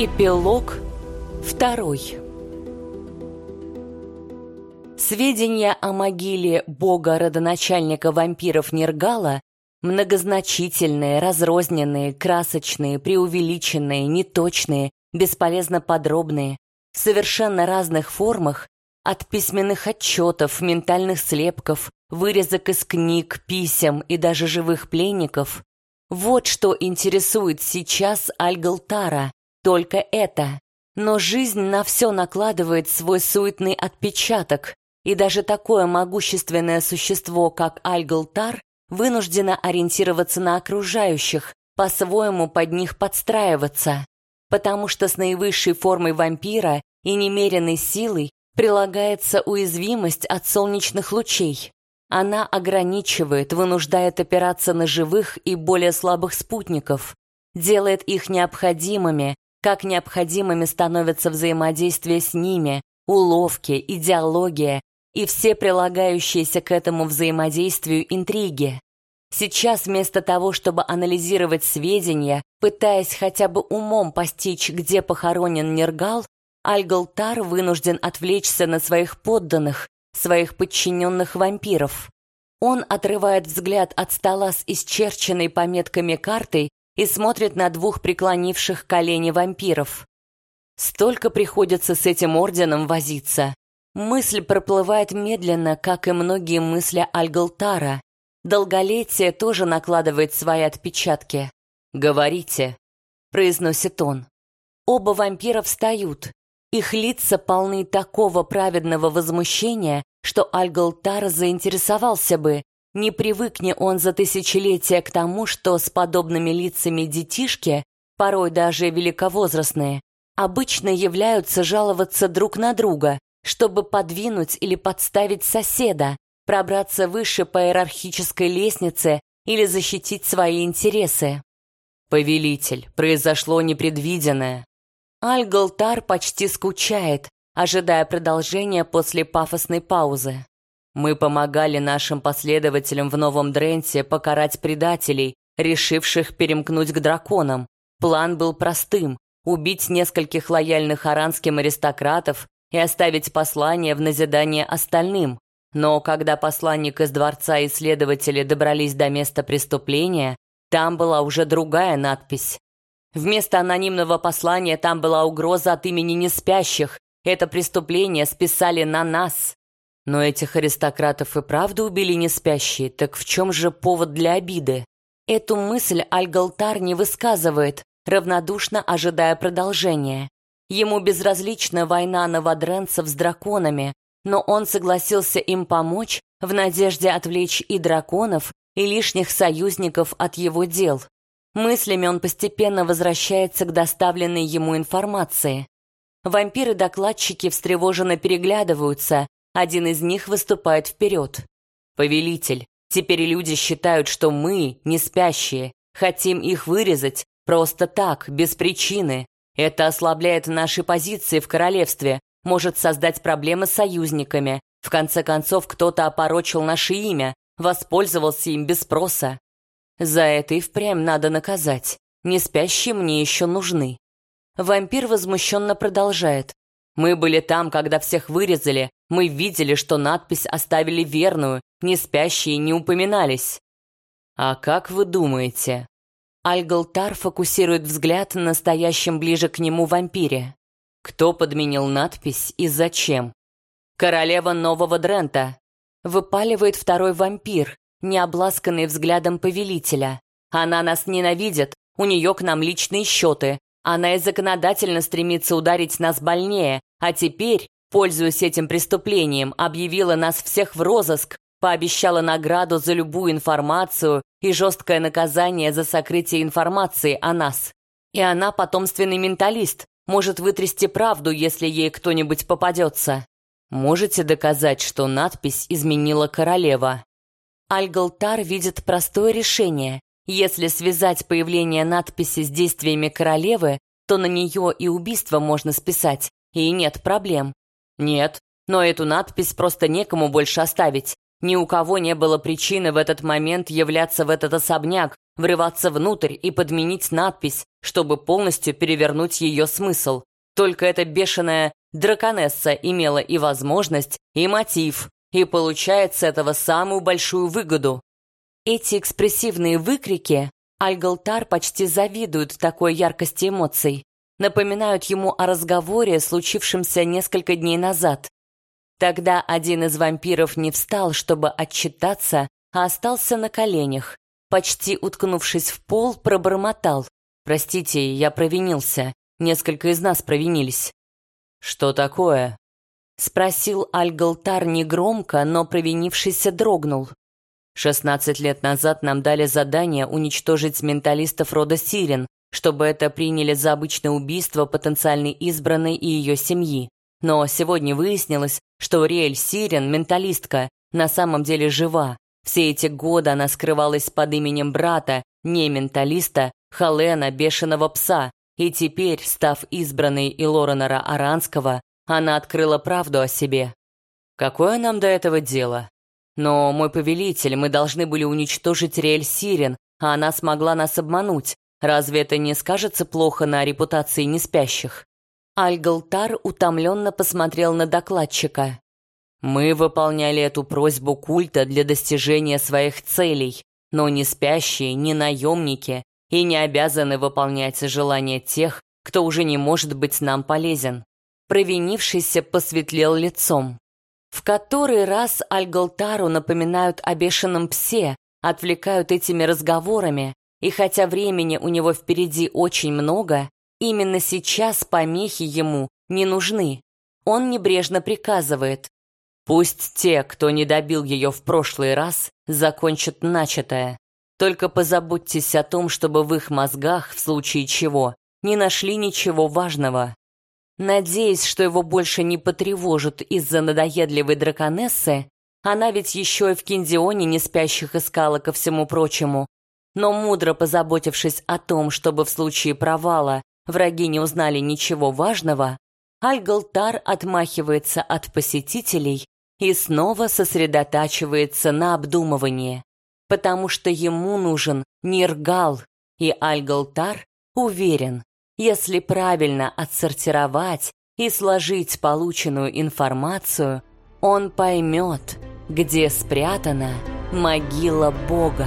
Эпилог второй. Сведения о могиле бога-родоначальника вампиров Нергала многозначительные, разрозненные, красочные, преувеличенные, неточные, бесполезно подробные, в совершенно разных формах, от письменных отчетов, ментальных слепков, вырезок из книг, писем и даже живых пленников. Вот что интересует сейчас Альгалтара, только это. Но жизнь на все накладывает свой суетный отпечаток, и даже такое могущественное существо, как Альгалтар, вынуждено ориентироваться на окружающих, по-своему под них подстраиваться, потому что с наивысшей формой вампира и немеренной силой прилагается уязвимость от солнечных лучей. Она ограничивает, вынуждает опираться на живых и более слабых спутников, делает их необходимыми, как необходимыми становятся взаимодействие с ними, уловки, идеология и все прилагающиеся к этому взаимодействию интриги. Сейчас вместо того, чтобы анализировать сведения, пытаясь хотя бы умом постичь, где похоронен Нергал, Альгалтар вынужден отвлечься на своих подданных, своих подчиненных вампиров. Он отрывает взгляд от стола с исчерченной пометками картой и смотрит на двух преклонивших колени вампиров. Столько приходится с этим орденом возиться. Мысль проплывает медленно, как и многие мысли Альгалтара. Долголетие тоже накладывает свои отпечатки. «Говорите», — произносит он. Оба вампира встают. Их лица полны такого праведного возмущения, что Альгалтар заинтересовался бы, не привыкне он за тысячелетия к тому, что с подобными лицами детишки, порой даже великовозрастные, обычно являются жаловаться друг на друга, чтобы подвинуть или подставить соседа, пробраться выше по иерархической лестнице или защитить свои интересы. «Повелитель, произошло непредвиденное». Альгалтар почти скучает, ожидая продолжения после пафосной паузы. Мы помогали нашим последователям в Новом Дренте покарать предателей, решивших перемкнуть к драконам. План был простым — убить нескольких лояльных аранским аристократов и оставить послание в назидание остальным. Но когда посланник из дворца и следователи добрались до места преступления, там была уже другая надпись. Вместо анонимного послания там была угроза от имени неспящих. Это преступление списали на нас. Но этих аристократов и правда убили не спящие, так в чем же повод для обиды? Эту мысль Альгалтар не высказывает, равнодушно ожидая продолжения. Ему безразлична война новодренцев с драконами, но он согласился им помочь в надежде отвлечь и драконов, и лишних союзников от его дел. Мыслями он постепенно возвращается к доставленной ему информации. Вампиры-докладчики встревоженно переглядываются, один из них выступает вперед. «Повелитель, теперь люди считают, что мы, не спящие, хотим их вырезать просто так, без причины. Это ослабляет наши позиции в королевстве, может создать проблемы с союзниками. В конце концов, кто-то опорочил наше имя, воспользовался им без спроса. За это и впрямь надо наказать. Не спящие мне еще нужны». Вампир возмущенно продолжает. Мы были там, когда всех вырезали. Мы видели, что надпись оставили верную, не спящие не упоминались. А как вы думаете? Альгалтар фокусирует взгляд на настоящем ближе к нему вампире. Кто подменил надпись и зачем? Королева Нового Дрента. Выпаливает второй вампир, не обласканный взглядом повелителя. Она нас ненавидит, у нее к нам личные счеты, она и законодательно стремится ударить нас больнее, а теперь, пользуясь этим преступлением, объявила нас всех в розыск, пообещала награду за любую информацию и жесткое наказание за сокрытие информации о нас. И она потомственный менталист, может вытрясти правду, если ей кто-нибудь попадется. Можете доказать, что надпись изменила королева? Альгалтар видит простое решение. Если связать появление надписи с действиями королевы, то на нее и убийство можно списать, и нет проблем. Нет, но эту надпись просто некому больше оставить. Ни у кого не было причины в этот момент являться в этот особняк, врываться внутрь и подменить надпись, чтобы полностью перевернуть ее смысл. Только эта бешеная драконесса имела и возможность, и мотив, и получает с этого самую большую выгоду. Эти экспрессивные выкрики Альгалтар почти завидует такой яркости эмоций, напоминают ему о разговоре, случившемся несколько дней назад. Тогда один из вампиров не встал, чтобы отчитаться, а остался на коленях. Почти уткнувшись в пол, пробормотал. «Простите, я провинился. Несколько из нас провинились». «Что такое?» Спросил Альгалтар негромко, но провинившийся дрогнул. «Шестнадцать лет назад нам дали задание уничтожить менталистов рода Сирен, чтобы это приняли за обычное убийство потенциальной избранной и ее семьи. Но сегодня выяснилось, что Риэль Сирен, менталистка, на самом деле жива. Все эти годы она скрывалась под именем брата, не менталиста, Халена, бешеного пса, и теперь, став избранной Илоренора Аранского, она открыла правду о себе. Какое нам до этого дело? Но, мой повелитель, мы должны были уничтожить Риэль Сирен, а она смогла нас обмануть. Разве это не скажется плохо на репутации неспящих? Альгалтар утомленно посмотрел на докладчика. «Мы выполняли эту просьбу культа для достижения своих целей, но не спящие, не наемники и не обязаны выполнять желания тех, кто уже не может быть нам полезен». Провинившийся посветлел лицом. В который раз Альгалтару напоминают о бешеном псе, отвлекают этими разговорами, и хотя времени у него впереди очень много, Именно сейчас помехи ему не нужны. Он небрежно приказывает. Пусть те, кто не добил ее в прошлый раз, закончат начатое. Только позаботьтесь о том, чтобы в их мозгах, в случае чего, не нашли ничего важного. Надеясь, что его больше не потревожат из-за надоедливой драконессы, она ведь еще и в Киндионе не спящих искала ко всему прочему, но мудро позаботившись о том, чтобы в случае провала враги не узнали ничего важного, Альгалтар отмахивается от посетителей и снова сосредотачивается на обдумывании, потому что ему нужен Ниргал, и Альгалтар уверен, если правильно отсортировать и сложить полученную информацию, он поймет, где спрятана могила Бога.